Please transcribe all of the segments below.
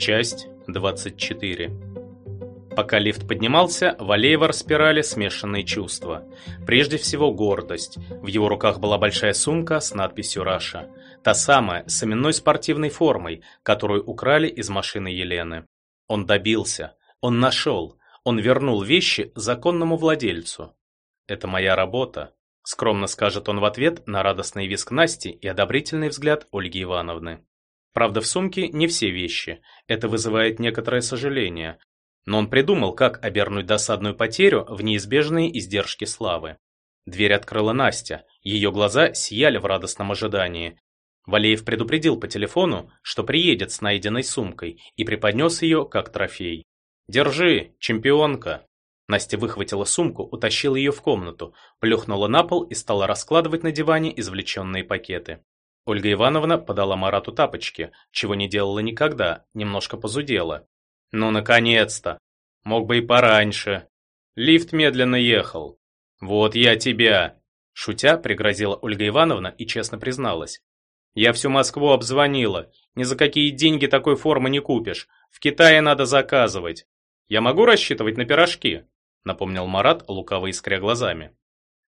Часть 24. Пока лифт поднимался, Валеева распирали смешанные чувства. Прежде всего гордость. В его руках была большая сумка с надписью «Раша». Та самая, с именной спортивной формой, которую украли из машины Елены. Он добился. Он нашел. Он вернул вещи законному владельцу. «Это моя работа», — скромно скажет он в ответ на радостный визг Насти и одобрительный взгляд Ольги Ивановны. Правда, в сумке не все вещи. Это вызывает некоторое сожаление. Но он придумал, как обернуть досадную потерю в неизбежные издержки славы. Дверь открыла Настя. Ее глаза сияли в радостном ожидании. Валеев предупредил по телефону, что приедет с найденной сумкой и преподнес ее как трофей. «Держи, чемпионка!» Настя выхватила сумку, утащила ее в комнату, плюхнула на пол и стала раскладывать на диване извлеченные пакеты. Ольга Ивановна подала Марату тапочки, чего не делала никогда, немножко позудела. «Ну, наконец-то! Мог бы и пораньше. Лифт медленно ехал. Вот я тебя!» Шутя, пригрозила Ольга Ивановна и честно призналась. «Я всю Москву обзвонила. Ни за какие деньги такой формы не купишь. В Китае надо заказывать. Я могу рассчитывать на пирожки?» Напомнил Марат, лукаво искря глазами.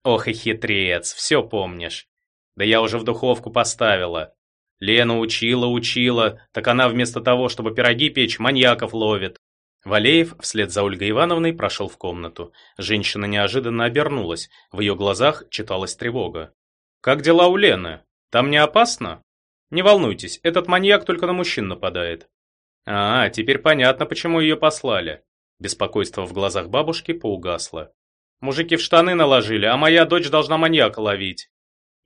«Ох и хитрец, все помнишь. Да я уже в духовку поставила. Лена учила, учила, так она вместо того, чтобы пироги печь, маньяков ловит. Валеев вслед за Ольгой Ивановной прошел в комнату. Женщина неожиданно обернулась, в ее глазах читалась тревога. «Как дела у Лены? Там не опасно?» «Не волнуйтесь, этот маньяк только на мужчин нападает». «А, теперь понятно, почему ее послали». Беспокойство в глазах бабушки поугасло. «Мужики в штаны наложили, а моя дочь должна маньяка ловить».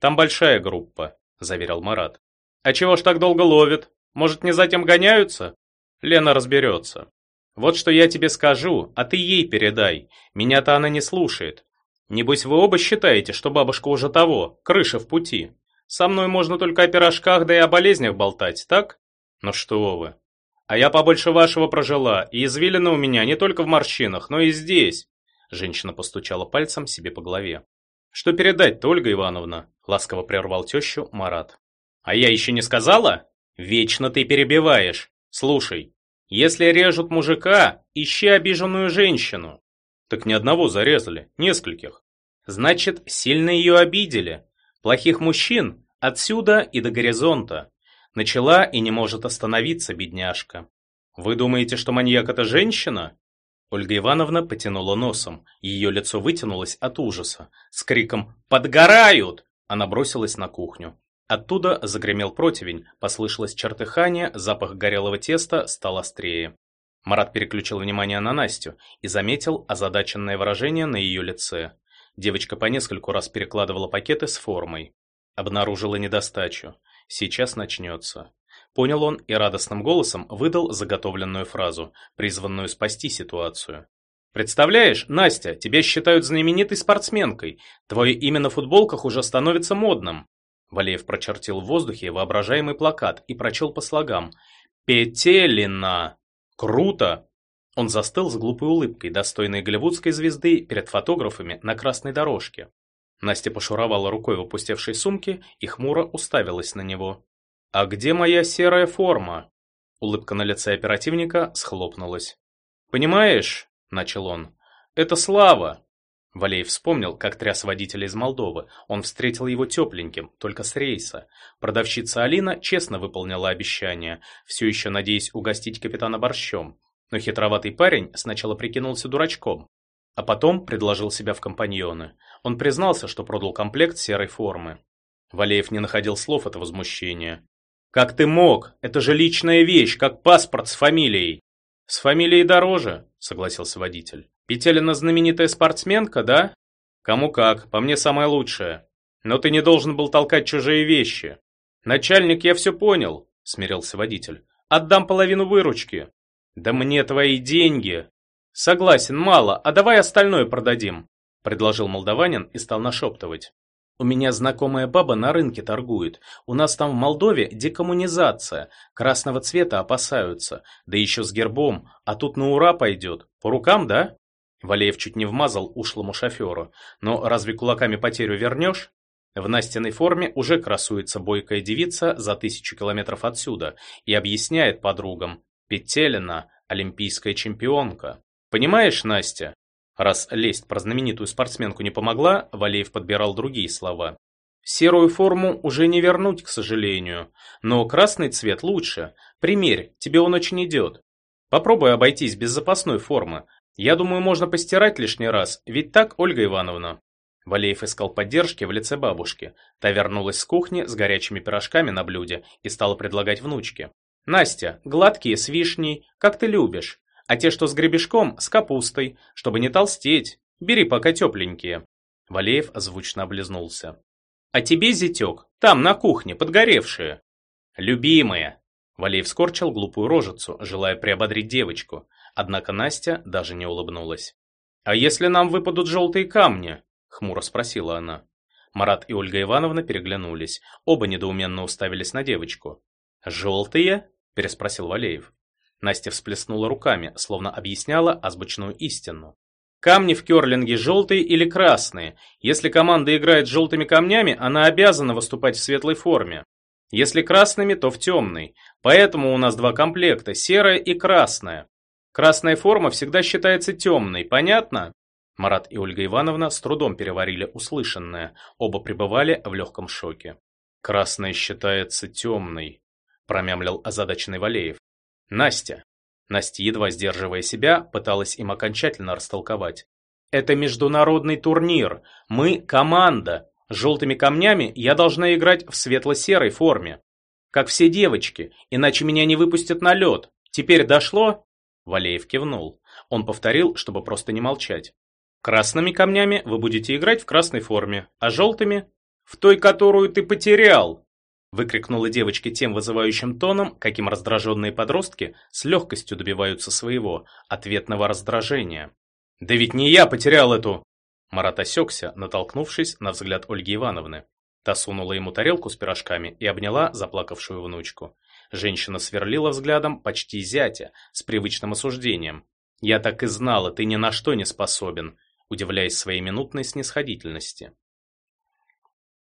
«Там большая группа», – заверил Марат. «А чего ж так долго ловит? Может, не затем гоняются?» Лена разберется. «Вот что я тебе скажу, а ты ей передай. Меня-то она не слушает. Небось, вы оба считаете, что бабушка уже того, крыша в пути. Со мной можно только о пирожках да и о болезнях болтать, так? Ну что вы. А я побольше вашего прожила, и извилина у меня не только в морщинах, но и здесь». Женщина постучала пальцем себе по голове. «Что передать-то, Ольга Ивановна?» – ласково прервал тещу Марат. «А я еще не сказала? Вечно ты перебиваешь. Слушай, если режут мужика, ищи обиженную женщину». Так ни одного зарезали, нескольких. Значит, сильно ее обидели. Плохих мужчин отсюда и до горизонта. Начала и не может остановиться, бедняжка. Вы думаете, что маньяк это женщина? Ольга Ивановна потянула носом. Ее лицо вытянулось от ужаса. С криком «Подгорают!» она бросилась на кухню. Оттуда загремел противень, послышалось чертыхание, запах горелого теста стал острее. Марат переключил внимание на Настю и заметил озадаченное выражение на ее лице. Девочка по нескольку раз перекладывала пакеты с формой. Обнаружила недостачу. Сейчас начнется. Понял он и радостным голосом выдал заготовленную фразу, призванную спасти ситуацию. «Представляешь, Настя, тебя считают знаменитой спортсменкой. Твое имя на футболках уже становится модным». Валеев прочертил в воздухе воображаемый плакат и прочел по слогам. «Петелина! Круто!» Он застыл с глупой улыбкой, достойной голливудской звезды, перед фотографами на красной дорожке. Настя пошуровала рукой в опустевшей сумке и хмуро уставилась на него. «А где моя серая форма?» Улыбка на лице оперативника схлопнулась. «Понимаешь», — начал он, — «это слава». Валеев вспомнил, как тряс водителя из Молдовы. Он встретил его тепленьким, только с рейса. Продавщица Алина честно выполнила обещание, все еще надеясь угостить капитана борщом. Но хитроватый парень сначала прикинулся дурачком, а потом предложил себя в компаньоны. Он признался, что продал комплект серой формы. Валеев не находил слов от возмущения. «Как ты мог? Это же личная вещь, как паспорт с фамилией!» «С фамилией дороже», — согласился водитель. «Петелина знаменитая спортсменка, да?» «Кому как, по мне самая лучшая. Но ты не должен был толкать чужие вещи». «Начальник, я все понял», — смирился водитель. «Отдам половину выручки». «Да мне твои деньги!» «Согласен, мало, а давай остальное продадим», — предложил молдаванин и стал нашептывать. У меня знакомая баба на рынке торгует. У нас там в Молдове декоммунизация. Красного цвета опасаются. Да еще с гербом. А тут на ура пойдет. По рукам, да? Валеев чуть не вмазал ушлому шоферу. Но разве кулаками потерю вернешь? В Настиной форме уже красуется бойкая девица за тысячу километров отсюда и объясняет подругам. Петелина – олимпийская чемпионка. Понимаешь, Настя? Раз лесть про знаменитую спортсменку не помогла, Валеев подбирал другие слова. Серую форму уже не вернуть, к сожалению, но красный цвет лучше. Примерь, тебе он очень идет. Попробуй обойтись без запасной формы. Я думаю, можно постирать лишний раз, ведь так, Ольга Ивановна? Валеев искал поддержки в лице бабушки. Та вернулась с кухни с горячими пирожками на блюде и стала предлагать внучке. «Настя, гладкие с вишней, как ты любишь, а те, что с гребешком, с капустой, чтобы не толстеть. Бери пока тепленькие». Валеев озвучно облизнулся. «А тебе, зятек, там, на кухне, подгоревшие». «Любимая!» Валеев скорчил глупую рожицу, желая приободрить девочку. Однако Настя даже не улыбнулась. «А если нам выпадут желтые камни?» — хмуро спросила она. Марат и Ольга Ивановна переглянулись. Оба недоуменно уставились на девочку. «Желтые?» – переспросил Валеев. Настя всплеснула руками, словно объясняла азбучную истину. Камни в керлинге желтые или красные. Если команда играет с желтыми камнями, она обязана выступать в светлой форме. Если красными, то в темной. Поэтому у нас два комплекта – серая и красная. Красная форма всегда считается темной, понятно? Марат и Ольга Ивановна с трудом переварили услышанное, оба пребывали в легком шоке. «Красная считается темной», – промямлил озадаченный Валеев. «Настя». Настя, едва сдерживая себя, пыталась им окончательно растолковать. «Это международный турнир. Мы – команда. Желтыми камнями я должна играть в светло-серой форме. Как все девочки, иначе меня не выпустят на лед. Теперь дошло?» Валеев кивнул. Он повторил, чтобы просто не молчать. «Красными камнями вы будете играть в красной форме, а желтыми – в той, которую ты потерял!» Выкрикнула девочка тем вызывающим тоном, каким раздраженные подростки с легкостью добиваются своего, ответного раздражения. «Да ведь не я потерял эту!» Марат осекся, натолкнувшись на взгляд Ольги Ивановны. Та сунула ему тарелку с пирожками и обняла заплакавшую внучку. Женщина сверлила взглядом почти зятя, с привычным осуждением. «Я так и знала, ты ни на что не способен», удивляясь своей минутной снисходительности.